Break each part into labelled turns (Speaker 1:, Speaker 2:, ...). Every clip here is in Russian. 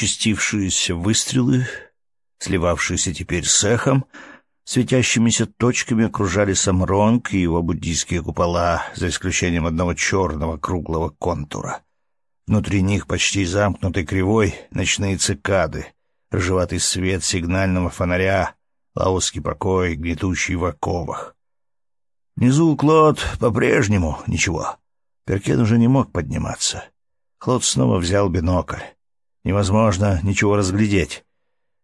Speaker 1: участившиеся выстрелы, сливавшиеся теперь с эхом, светящимися точками окружали Самронг и его буддийские купола, за исключением одного черного круглого контура. Внутри них почти замкнутой кривой ночные цикады, рыжеватый свет сигнального фонаря, лаосский покой, гнетущий в оковах. Внизу Клод по-прежнему ничего. Перкен уже не мог подниматься. Клод снова взял бинокль. Невозможно ничего разглядеть.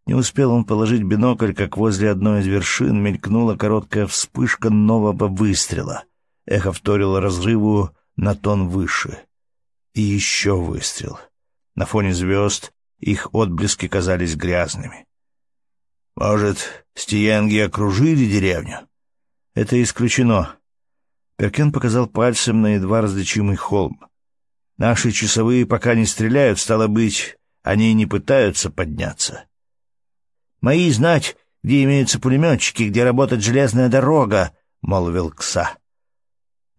Speaker 1: Не успел он положить бинокль, как возле одной из вершин мелькнула короткая вспышка нового выстрела. Эхо вторило разрыву на тон выше. И еще выстрел. На фоне звезд их отблески казались грязными. «Может, стиенги окружили деревню?» «Это исключено». Перкен показал пальцем на едва различимый холм. «Наши часовые пока не стреляют, стало быть, они не пытаются подняться». «Мои знать, где имеются пулеметчики, где работает железная дорога», — молвил Кса.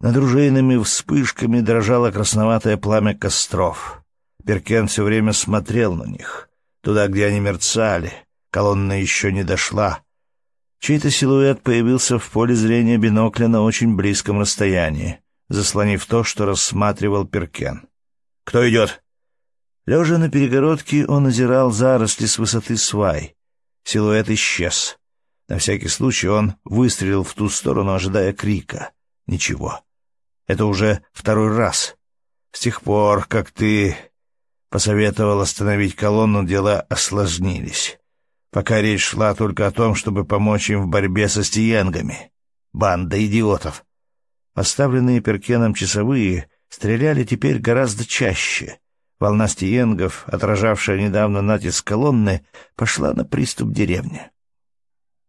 Speaker 1: Над ружейными вспышками дрожало красноватое пламя костров. Перкен все время смотрел на них, туда, где они мерцали. Колонна еще не дошла. Чей-то силуэт появился в поле зрения бинокля на очень близком расстоянии, заслонив то, что рассматривал Перкен. «Кто идет?» Лежа на перегородке, он озирал заросли с высоты свай. Силуэт исчез. На всякий случай он выстрелил в ту сторону, ожидая крика. Ничего. Это уже второй раз. С тех пор, как ты посоветовал остановить колонну, дела осложнились. Пока речь шла только о том, чтобы помочь им в борьбе со стиенгами. Банда идиотов. Оставленные Перкеном часовые стреляли теперь гораздо чаще. Волна стиенгов, отражавшая недавно натиск колонны, пошла на приступ деревни.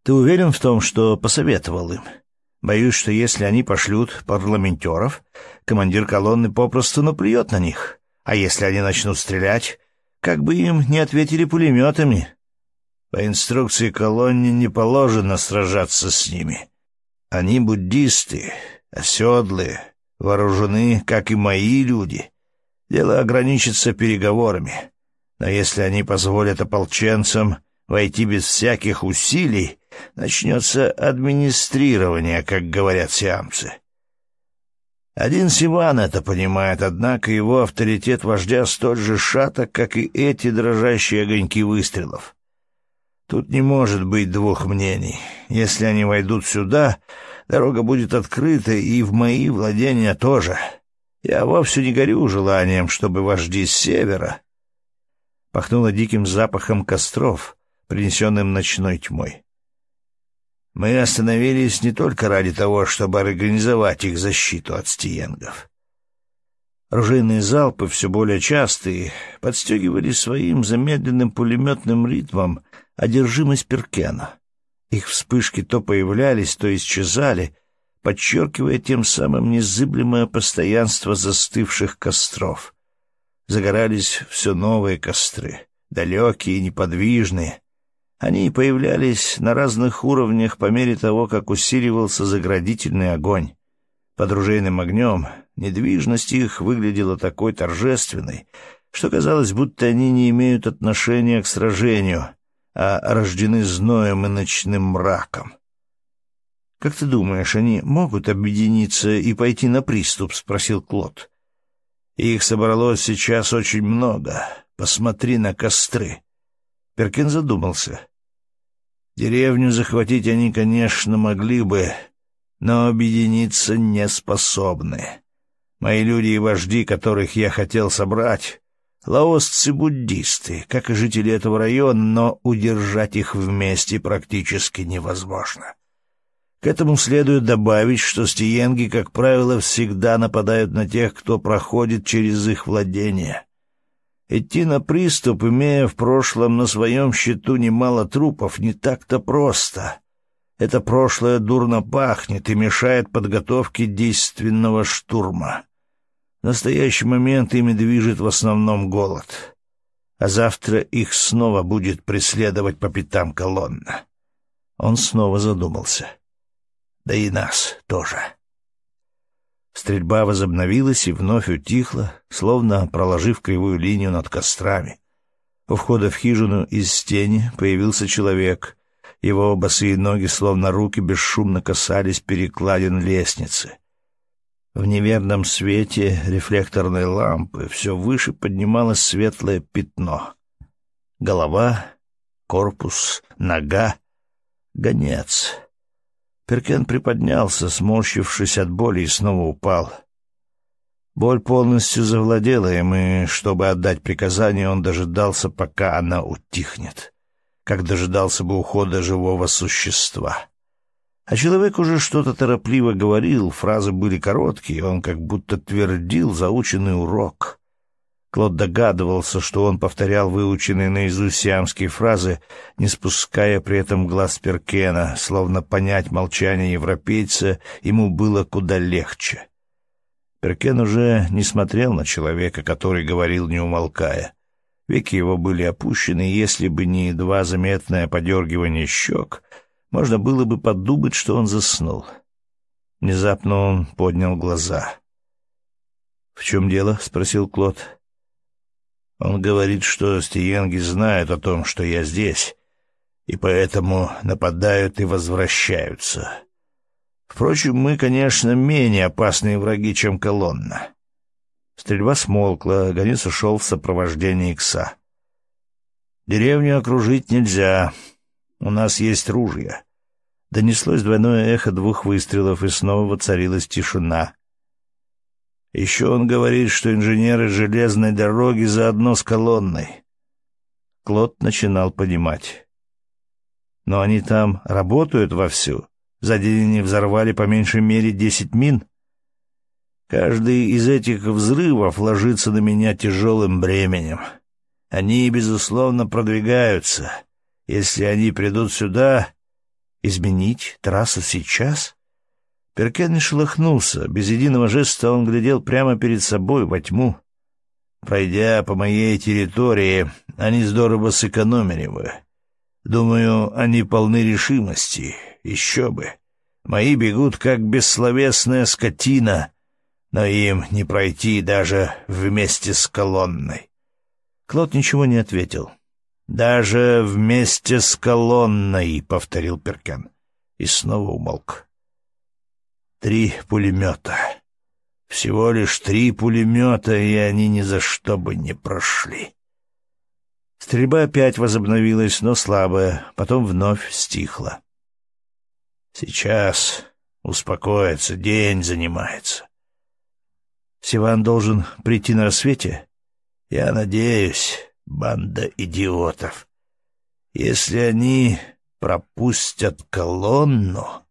Speaker 1: «Ты уверен в том, что посоветовал им?» Боюсь, что если они пошлют парламентеров, командир колонны попросту наплюет на них. А если они начнут стрелять, как бы им не ответили пулеметами. По инструкции колонне не положено сражаться с ними. Они буддисты, оседлые, вооружены, как и мои люди. Дело ограничится переговорами. Но если они позволят ополченцам войти без всяких усилий, начнется администрирование, как говорят сиамцы. Один Сиван это понимает, однако его авторитет вождя столь же шаток, как и эти дрожащие огоньки выстрелов. Тут не может быть двух мнений. Если они войдут сюда, дорога будет открыта, и в мои владения тоже. Я вовсе не горю желанием, чтобы вожди с севера... Пахнуло диким запахом костров, принесенным ночной тьмой. Мы остановились не только ради того, чтобы организовать их защиту от стиенгов. Ружейные залпы, все более частые, подстегивали своим замедленным пулеметным ритмом одержимость Перкена. Их вспышки то появлялись, то исчезали, подчеркивая тем самым незыблемое постоянство застывших костров. Загорались все новые костры, далекие и неподвижные, они появлялись на разных уровнях по мере того, как усиливался заградительный огонь. Под ружейным огнем недвижность их выглядела такой торжественной, что казалось, будто они не имеют отношения к сражению, а рождены зноем и ночным мраком. «Как ты думаешь, они могут объединиться и пойти на приступ?» — спросил Клод. «Их собралось сейчас очень много. Посмотри на костры». Перкин задумался. Деревню захватить они, конечно, могли бы, но объединиться не способны. Мои люди и вожди, которых я хотел собрать, лаосцы-буддисты, как и жители этого района, но удержать их вместе практически невозможно. К этому следует добавить, что стиенги, как правило, всегда нападают на тех, кто проходит через их владения. Идти на приступ, имея в прошлом на своем счету немало трупов, не так-то просто. Это прошлое дурно пахнет и мешает подготовке действенного штурма. В настоящий момент ими движет в основном голод. А завтра их снова будет преследовать по пятам колонна. Он снова задумался. Да и нас тоже. Стрельба возобновилась и вновь утихла, словно проложив кривую линию над кострами. У входа в хижину из тени появился человек. Его босые ноги, словно руки, бесшумно касались перекладин лестницы. В неверном свете рефлекторной лампы все выше поднималось светлое пятно. Голова, корпус, нога, гонец. Перкен приподнялся, сморщившись от боли, и снова упал. Боль полностью завладела им, и, чтобы отдать приказание, он дожидался, пока она утихнет, как дожидался бы ухода живого существа. А человек уже что-то торопливо говорил, фразы были короткие, он как будто твердил заученный урок. Клод догадывался, что он повторял выученные наизусть сиамские фразы, не спуская при этом глаз Перкена, словно понять молчание европейца ему было куда легче. Перкен уже не смотрел на человека, который говорил, не умолкая. Веки его были опущены, если бы не едва заметное подергивание щек, можно было бы подумать, что он заснул. Внезапно он поднял глаза. «В чем дело?» — спросил Клод. «Он говорит, что стиенги знают о том, что я здесь, и поэтому нападают и возвращаются. Впрочем, мы, конечно, менее опасные враги, чем колонна. Стрельба смолкла, гонец ушел в сопровождении Икса. Деревню окружить нельзя. У нас есть ружья. Донеслось двойное эхо двух выстрелов, и снова воцарилась тишина. Еще он говорит, что инженеры железной дороги заодно с колонной. Клод начинал понимать. Но они там работают вовсю. За день они взорвали по меньшей мере десять мин. Каждый из этих взрывов ложится на меня тяжелым бременем. Они, безусловно, продвигаются. Если они придут сюда, изменить трассу сейчас? Перкен не шелохнулся. Без единого жеста он глядел прямо перед собой во тьму. Пройдя по моей территории, они здорово сэкономили бы. Думаю, они полны решимости. Еще бы. Мои бегут, как бессловесная скотина, но им не пройти даже вместе с колонной. Клод ничего не ответил. «Даже вместе с колонной», — повторил Перкен. И снова умолк. «Три пулемета. Всего лишь три пулемета, и они ни за что бы не прошли». Стрельба опять возобновилась, но слабая, потом вновь стихла. Сейчас успокоится, день занимается. Сиван должен прийти на рассвете? Я надеюсь, банда идиотов. Если они пропустят колонну...